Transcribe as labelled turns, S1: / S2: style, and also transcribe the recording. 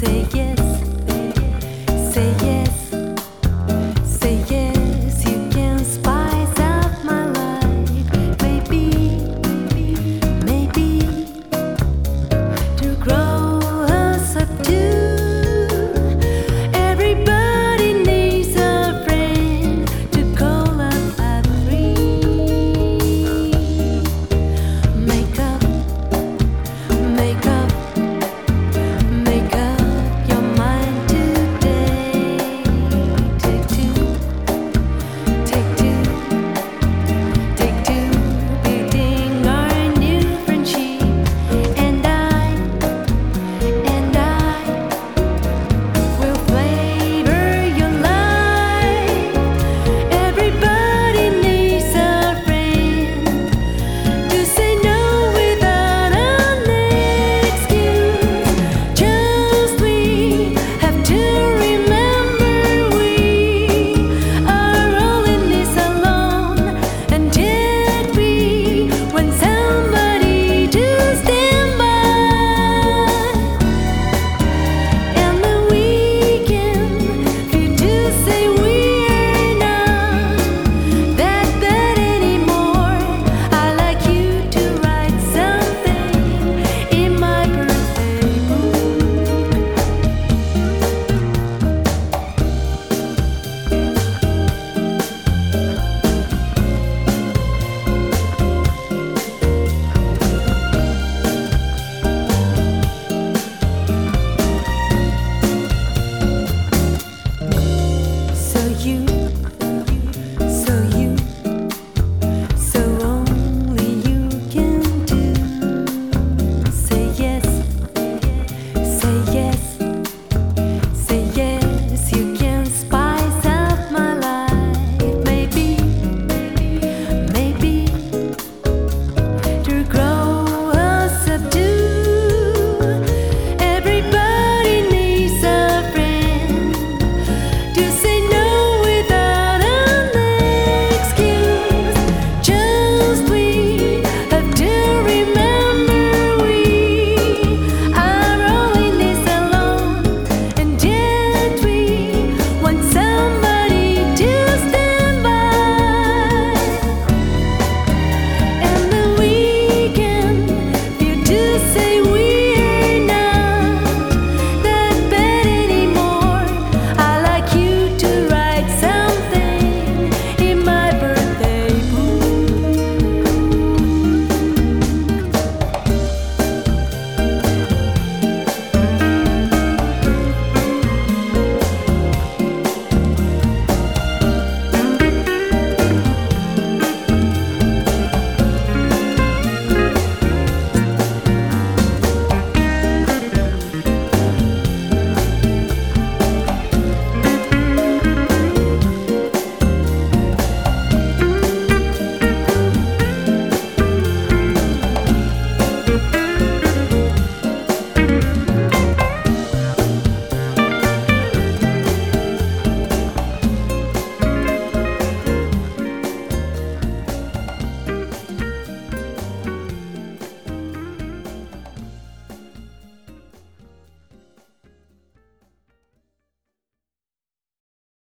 S1: say yes.